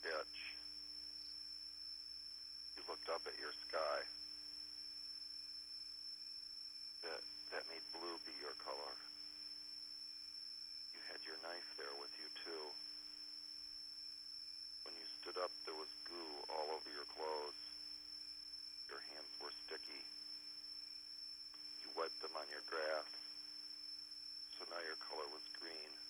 ditch. You looked up at your sky. That, that made blue be your color. You had your knife there with you, too. When you stood up, there was goo all over your clothes. Your hands were sticky. You wiped them on your grass. So now your color was green.